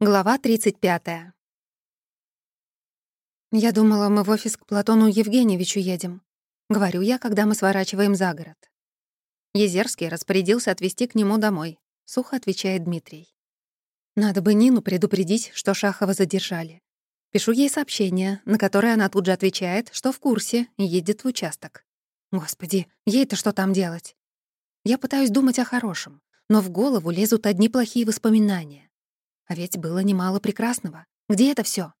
Глава 35. «Я думала, мы в офис к Платону Евгеньевичу едем», — говорю я, когда мы сворачиваем за город. Езерский распорядился отвезти к нему домой, — сухо отвечает Дмитрий. Надо бы Нину предупредить, что Шахова задержали. Пишу ей сообщение, на которое она тут же отвечает, что в курсе и едет в участок. Господи, ей-то что там делать? Я пытаюсь думать о хорошем, но в голову лезут одни плохие воспоминания. А ведь было немало прекрасного. Где это все?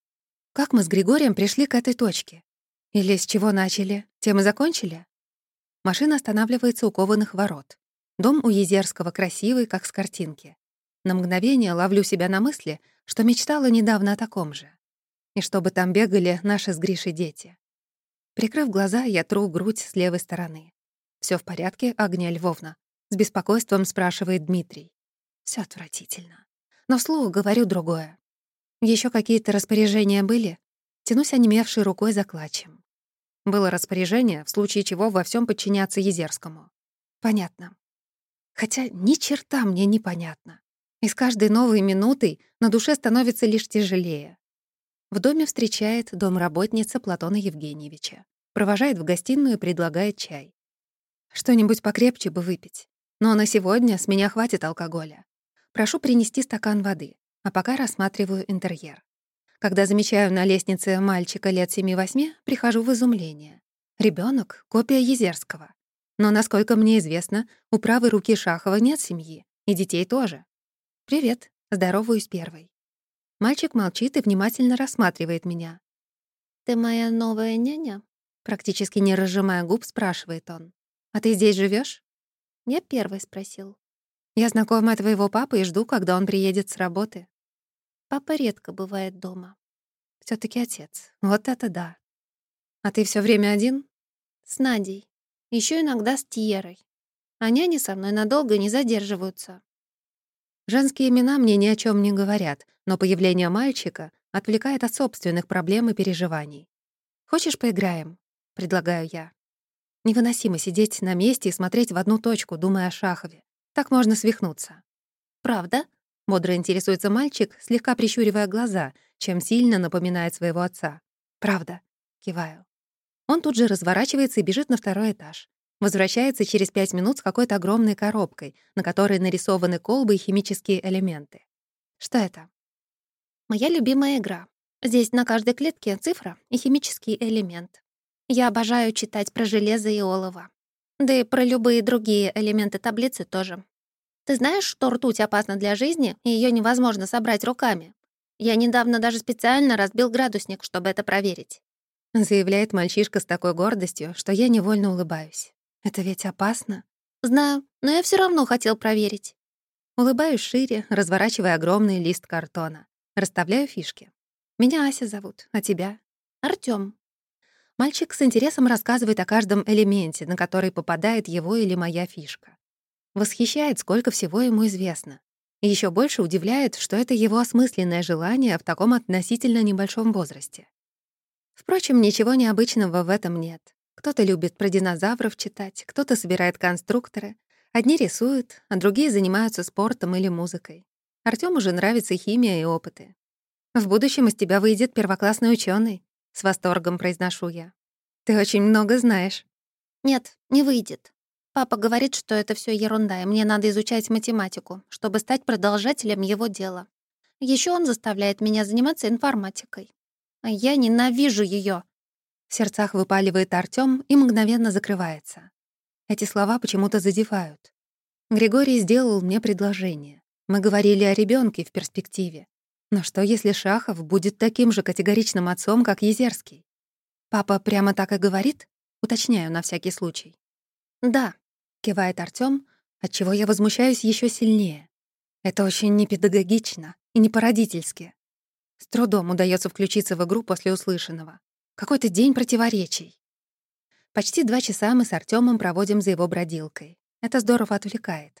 Как мы с Григорием пришли к этой точке? Или с чего начали, тем и закончили? Машина останавливается у кованых ворот. Дом у Езерского красивый, как с картинки. На мгновение ловлю себя на мысли, что мечтала недавно о таком же. И чтобы там бегали наши с Гришей дети. Прикрыв глаза, я тру грудь с левой стороны. Все в порядке, Агния Львовна?» — с беспокойством спрашивает Дмитрий. Все отвратительно но вслух говорю другое. Еще какие-то распоряжения были? Тянусь онемевшей рукой за клатчем. Было распоряжение, в случае чего во всем подчиняться Езерскому. Понятно. Хотя ни черта мне не понятно. И с каждой новой минутой на душе становится лишь тяжелее. В доме встречает домработница Платона Евгеньевича. Провожает в гостиную и предлагает чай. Что-нибудь покрепче бы выпить. Но на сегодня с меня хватит алкоголя. Прошу принести стакан воды, а пока рассматриваю интерьер. Когда замечаю на лестнице мальчика лет 7-8, прихожу в изумление. Ребенок копия Езерского. Но, насколько мне известно, у правой руки Шахова нет семьи, и детей тоже. «Привет», — здороваюсь первой. Мальчик молчит и внимательно рассматривает меня. «Ты моя новая няня?» Практически не разжимая губ, спрашивает он. «А ты здесь живешь? Я первый спросил. Я знакома твоего папы и жду, когда он приедет с работы. Папа редко бывает дома. все таки отец. Вот это да. А ты все время один? С Надей. Еще иногда с Тьерой. А няни со мной надолго не задерживаются. Женские имена мне ни о чем не говорят, но появление мальчика отвлекает от собственных проблем и переживаний. «Хочешь, поиграем?» — предлагаю я. Невыносимо сидеть на месте и смотреть в одну точку, думая о Шахове. Так можно свихнуться. «Правда?» — бодро интересуется мальчик, слегка прищуривая глаза, чем сильно напоминает своего отца. «Правда?» — киваю. Он тут же разворачивается и бежит на второй этаж. Возвращается через пять минут с какой-то огромной коробкой, на которой нарисованы колбы и химические элементы. Что это? Моя любимая игра. Здесь на каждой клетке цифра и химический элемент. Я обожаю читать про железо и олово. Да и про любые другие элементы таблицы тоже. Ты знаешь, что ртуть опасна для жизни, и ее невозможно собрать руками? Я недавно даже специально разбил градусник, чтобы это проверить. Заявляет мальчишка с такой гордостью, что я невольно улыбаюсь. Это ведь опасно. Знаю, но я все равно хотел проверить. Улыбаюсь шире, разворачивая огромный лист картона. Расставляю фишки. Меня Ася зовут, а тебя? Артём. Мальчик с интересом рассказывает о каждом элементе, на который попадает его или моя фишка. Восхищает, сколько всего ему известно. И ещё больше удивляет, что это его осмысленное желание в таком относительно небольшом возрасте. Впрочем, ничего необычного в этом нет. Кто-то любит про динозавров читать, кто-то собирает конструкторы. Одни рисуют, а другие занимаются спортом или музыкой. Артёму же нравится химия и опыты. В будущем из тебя выйдет первоклассный ученый, с восторгом произношу я. Ты очень много знаешь. Нет, не выйдет. Папа говорит, что это все ерунда, и мне надо изучать математику, чтобы стать продолжателем его дела. Еще он заставляет меня заниматься информатикой. А я ненавижу ее. В сердцах выпаливает Артём и мгновенно закрывается. Эти слова почему-то задевают. Григорий сделал мне предложение. Мы говорили о ребенке в перспективе. Но что, если Шахов будет таким же категоричным отцом, как Езерский? Папа прямо так и говорит? Уточняю на всякий случай. «Да», — кивает Артём, отчего я возмущаюсь еще сильнее. Это очень непедагогично и не по-родительски. С трудом удается включиться в игру после услышанного. Какой-то день противоречий. Почти два часа мы с Артёмом проводим за его бродилкой. Это здорово отвлекает.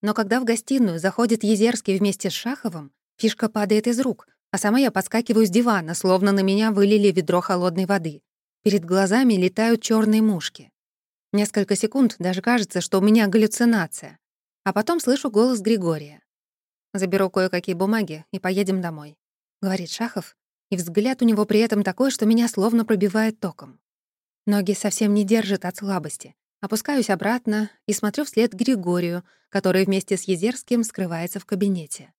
Но когда в гостиную заходит Езерский вместе с Шаховым, Фишка падает из рук, а сама я подскакиваю с дивана, словно на меня вылили ведро холодной воды. Перед глазами летают черные мушки. Несколько секунд даже кажется, что у меня галлюцинация. А потом слышу голос Григория. Заберу кое-какие бумаги и поедем домой», — говорит Шахов, и взгляд у него при этом такой, что меня словно пробивает током. Ноги совсем не держат от слабости. Опускаюсь обратно и смотрю вслед Григорию, который вместе с Езерским скрывается в кабинете.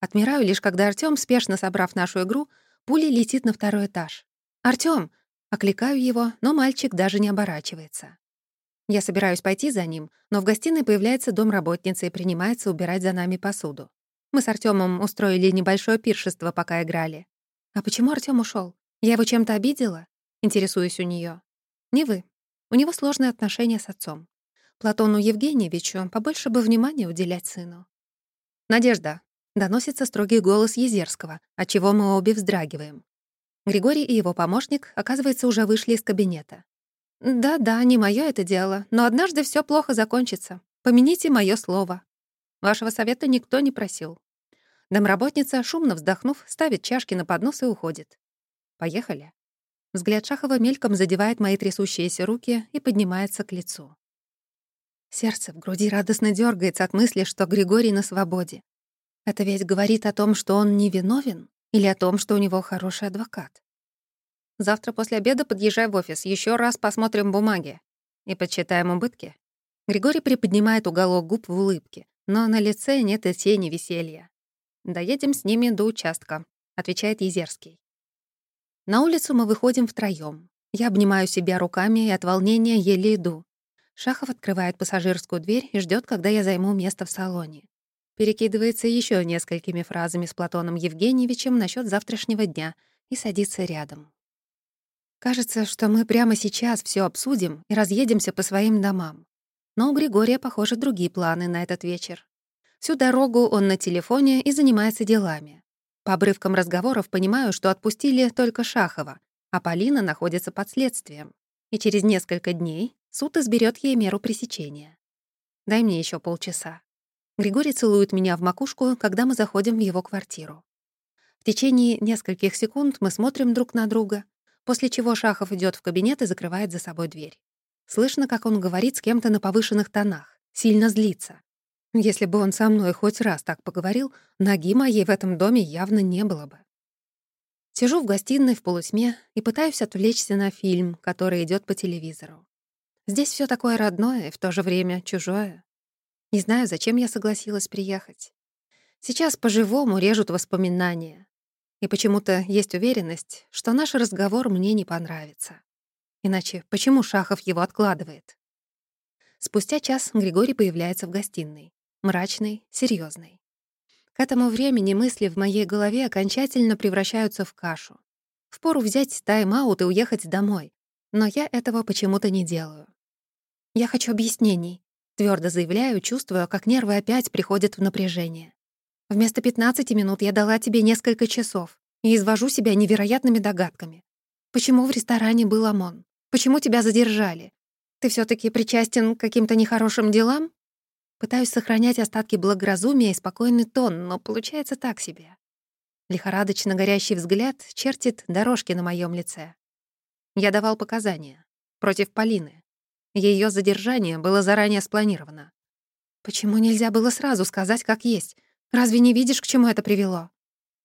Отмираю лишь, когда Артём, спешно собрав нашу игру, пулей летит на второй этаж. «Артём!» — окликаю его, но мальчик даже не оборачивается. Я собираюсь пойти за ним, но в гостиной появляется домработница и принимается убирать за нами посуду. Мы с Артёмом устроили небольшое пиршество, пока играли. «А почему Артём ушёл? Я его чем-то обидела?» Интересуюсь у неё. «Не вы. У него сложные отношения с отцом. Платону Евгеньевичу побольше бы внимания уделять сыну». «Надежда», — доносится строгий голос Езерского, отчего мы обе вздрагиваем. Григорий и его помощник, оказывается, уже вышли из кабинета. «Да-да, не мое это дело, но однажды все плохо закончится. Помяните мое слово. Вашего совета никто не просил». Домработница, шумно вздохнув, ставит чашки на поднос и уходит. «Поехали». Взгляд Шахова мельком задевает мои трясущиеся руки и поднимается к лицу. Сердце в груди радостно дергается от мысли, что Григорий на свободе. Это ведь говорит о том, что он невиновен, или о том, что у него хороший адвокат. Завтра после обеда подъезжай в офис, еще раз посмотрим бумаги и подсчитаем убытки. Григорий приподнимает уголок губ в улыбке, но на лице нет и тени веселья. «Доедем с ними до участка», — отвечает Езерский. На улицу мы выходим втроём. Я обнимаю себя руками и от волнения еле иду. Шахов открывает пассажирскую дверь и ждет, когда я займу место в салоне. Перекидывается еще несколькими фразами с Платоном Евгеньевичем насчет завтрашнего дня и садится рядом. Кажется, что мы прямо сейчас все обсудим и разъедемся по своим домам. Но у Григория, похоже, другие планы на этот вечер. Всю дорогу он на телефоне и занимается делами. По обрывкам разговоров понимаю, что отпустили только Шахова, а Полина находится под следствием. И через несколько дней суд изберет ей меру пресечения. Дай мне еще полчаса. Григорий целует меня в макушку, когда мы заходим в его квартиру. В течение нескольких секунд мы смотрим друг на друга, после чего Шахов идет в кабинет и закрывает за собой дверь. Слышно, как он говорит с кем-то на повышенных тонах, сильно злится. Если бы он со мной хоть раз так поговорил, ноги моей в этом доме явно не было бы. Сижу в гостиной в полутьме и пытаюсь отвлечься на фильм, который идет по телевизору. Здесь все такое родное и в то же время чужое. Не знаю, зачем я согласилась приехать. Сейчас по-живому режут воспоминания. И почему-то есть уверенность, что наш разговор мне не понравится. Иначе почему Шахов его откладывает? Спустя час Григорий появляется в гостиной. Мрачный, серьезный. К этому времени мысли в моей голове окончательно превращаются в кашу. Впору взять тайм-аут и уехать домой. Но я этого почему-то не делаю. Я хочу объяснений. Твердо заявляю, чувствуя, как нервы опять приходят в напряжение. Вместо 15 минут я дала тебе несколько часов и извожу себя невероятными догадками. Почему в ресторане был ОМОН? Почему тебя задержали? Ты все таки причастен к каким-то нехорошим делам? Пытаюсь сохранять остатки благоразумия и спокойный тон, но получается так себе. Лихорадочно горящий взгляд чертит дорожки на моем лице. Я давал показания. Против Полины. Ее задержание было заранее спланировано. Почему нельзя было сразу сказать, как есть? Разве не видишь, к чему это привело?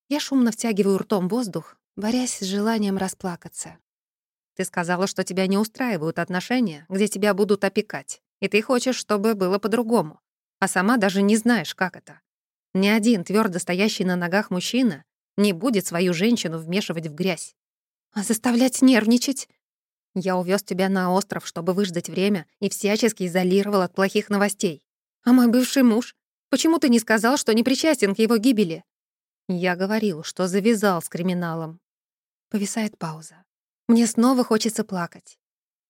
Я шумно втягиваю ртом воздух, борясь с желанием расплакаться. Ты сказала, что тебя не устраивают отношения, где тебя будут опекать, и ты хочешь, чтобы было по-другому, а сама даже не знаешь, как это. Ни один твердо стоящий на ногах мужчина не будет свою женщину вмешивать в грязь. А заставлять нервничать? Я увез тебя на остров, чтобы выждать время и всячески изолировал от плохих новостей. А мой бывший муж? Почему ты не сказал, что не причастен к его гибели?» Я говорил, что завязал с криминалом. Повисает пауза. Мне снова хочется плакать.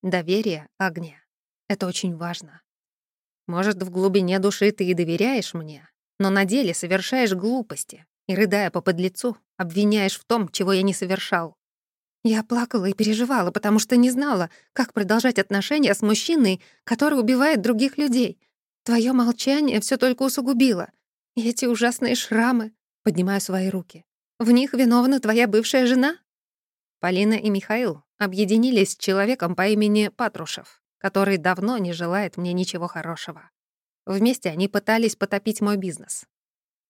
Доверие огня. Это очень важно. Может, в глубине души ты и доверяешь мне, но на деле совершаешь глупости и, рыдая по подлецу, обвиняешь в том, чего я не совершал. Я плакала и переживала, потому что не знала, как продолжать отношения с мужчиной, который убивает других людей, Твое молчание все только усугубило. И эти ужасные шрамы. Поднимаю свои руки. В них виновна твоя бывшая жена? Полина и Михаил объединились с человеком по имени Патрушев, который давно не желает мне ничего хорошего. Вместе они пытались потопить мой бизнес.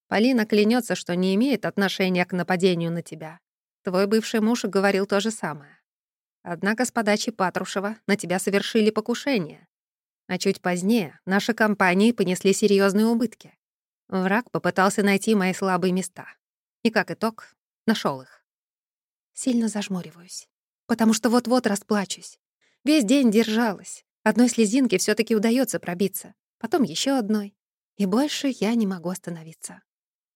Полина клянется, что не имеет отношения к нападению на тебя. Твой бывший муж говорил то же самое. Однако с подачи Патрушева на тебя совершили покушение. А чуть позднее наши компании понесли серьезные убытки. Враг попытался найти мои слабые места. И как итог, нашел их. Сильно зажмуриваюсь, потому что вот-вот расплачусь. Весь день держалась. Одной слезинки все таки удается пробиться, потом еще одной. И больше я не могу остановиться.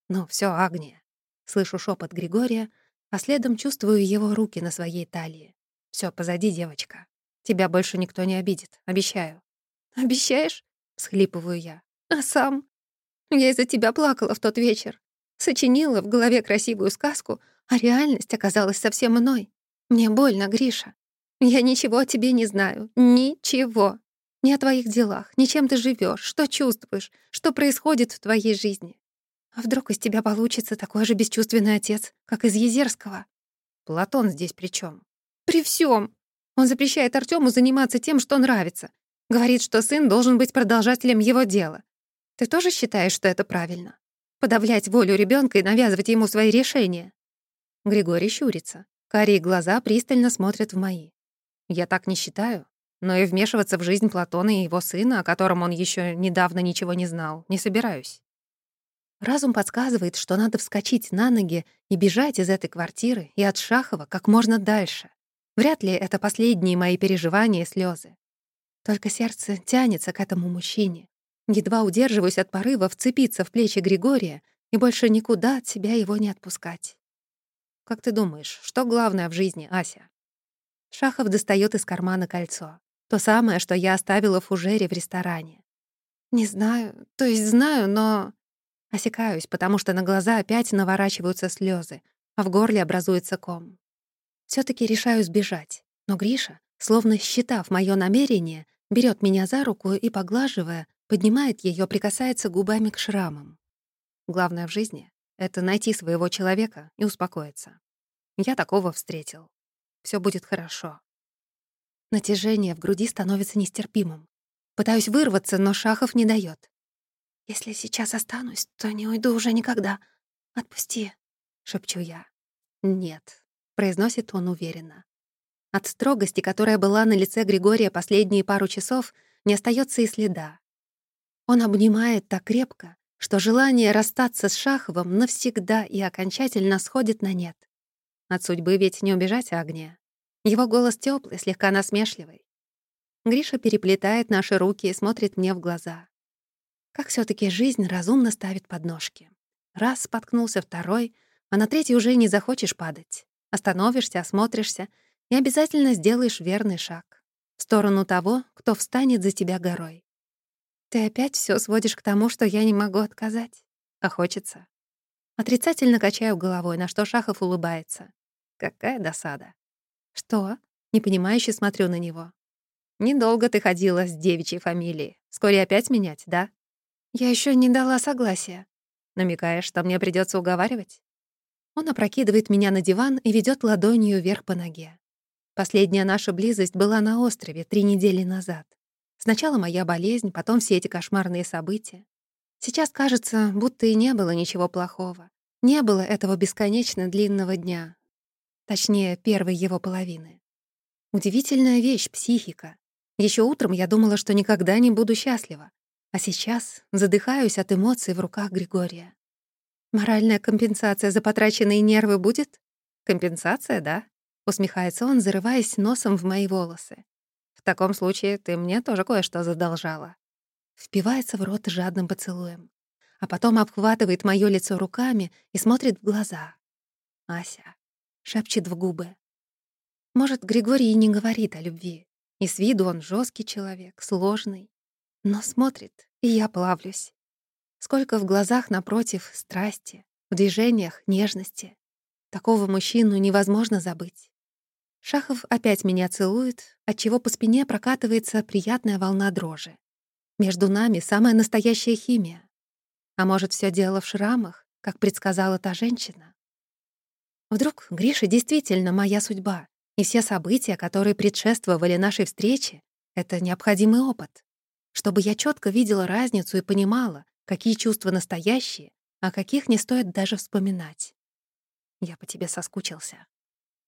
Ну все, Агния. Слышу шепот Григория, а следом чувствую его руки на своей талии. Все, позади, девочка. Тебя больше никто не обидит, обещаю. «Обещаешь?» — схлипываю я. «А сам? Я из-за тебя плакала в тот вечер. Сочинила в голове красивую сказку, а реальность оказалась совсем иной. Мне больно, Гриша. Я ничего о тебе не знаю. Ничего. Ни о твоих делах, ни чем ты живешь, что чувствуешь, что происходит в твоей жизни. А вдруг из тебя получится такой же бесчувственный отец, как из Езерского? Платон здесь при чем? При всем. Он запрещает Артему заниматься тем, что нравится, Говорит, что сын должен быть продолжателем его дела. Ты тоже считаешь, что это правильно? Подавлять волю ребенка и навязывать ему свои решения?» Григорий щурится. Карие глаза пристально смотрят в мои. «Я так не считаю. Но и вмешиваться в жизнь Платона и его сына, о котором он еще недавно ничего не знал, не собираюсь». Разум подсказывает, что надо вскочить на ноги и бежать из этой квартиры и от Шахова как можно дальше. Вряд ли это последние мои переживания и слезы. Только сердце тянется к этому мужчине. Едва удерживаюсь от порыва вцепиться в плечи Григория и больше никуда от себя его не отпускать. «Как ты думаешь, что главное в жизни, Ася?» Шахов достает из кармана кольцо. То самое, что я оставила в фужере в ресторане. «Не знаю, то есть знаю, но...» Осекаюсь, потому что на глаза опять наворачиваются слезы, а в горле образуется ком. все таки решаю сбежать, но Гриша Словно считав мое намерение, берет меня за руку и, поглаживая, поднимает ее, прикасается губами к шрамам. Главное в жизни — это найти своего человека и успокоиться. Я такого встретил. Все будет хорошо. Натяжение в груди становится нестерпимым. Пытаюсь вырваться, но Шахов не дает. «Если сейчас останусь, то не уйду уже никогда. Отпусти», — шепчу я. «Нет», — произносит он уверенно. От строгости, которая была на лице Григория последние пару часов, не остается и следа. Он обнимает так крепко, что желание расстаться с Шаховым навсегда и окончательно сходит на нет. От судьбы ведь не убежать огня. Его голос теплый, слегка насмешливый. Гриша переплетает наши руки и смотрит мне в глаза. Как все таки жизнь разумно ставит подножки. Раз споткнулся, второй, а на третий уже не захочешь падать. Остановишься, осмотришься — и обязательно сделаешь верный шаг в сторону того, кто встанет за тебя горой. Ты опять все сводишь к тому, что я не могу отказать. А хочется. Отрицательно качаю головой, на что Шахов улыбается. Какая досада. Что? Непонимающе смотрю на него. Недолго ты ходила с девичьей фамилией. Вскоре опять менять, да? Я еще не дала согласия. Намекаешь, что мне придется уговаривать? Он опрокидывает меня на диван и ведет ладонью вверх по ноге. Последняя наша близость была на острове три недели назад. Сначала моя болезнь, потом все эти кошмарные события. Сейчас кажется, будто и не было ничего плохого. Не было этого бесконечно длинного дня. Точнее, первой его половины. Удивительная вещь — психика. Еще утром я думала, что никогда не буду счастлива. А сейчас задыхаюсь от эмоций в руках Григория. Моральная компенсация за потраченные нервы будет? Компенсация, да? Усмехается он, зарываясь носом в мои волосы. В таком случае ты мне тоже кое-что задолжала. Впивается в рот жадным поцелуем. А потом обхватывает моё лицо руками и смотрит в глаза. «Ася», — шепчет в губы. Может, Григорий и не говорит о любви. И с виду он жесткий человек, сложный. Но смотрит, и я плавлюсь. Сколько в глазах напротив страсти, в движениях нежности. Такого мужчину невозможно забыть. Шахов опять меня целует, отчего по спине прокатывается приятная волна дрожи. Между нами самая настоящая химия. А может, все дело в шрамах, как предсказала та женщина? Вдруг Гриша действительно моя судьба, и все события, которые предшествовали нашей встрече, — это необходимый опыт. Чтобы я четко видела разницу и понимала, какие чувства настоящие, о каких не стоит даже вспоминать. Я по тебе соскучился.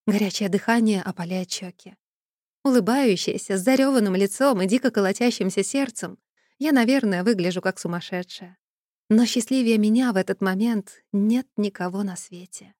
Горячее дыхание опаляет щеки. Улыбающаяся, с зарёванным лицом и дико колотящимся сердцем, я, наверное, выгляжу как сумасшедшая. Но счастливее меня в этот момент нет никого на свете.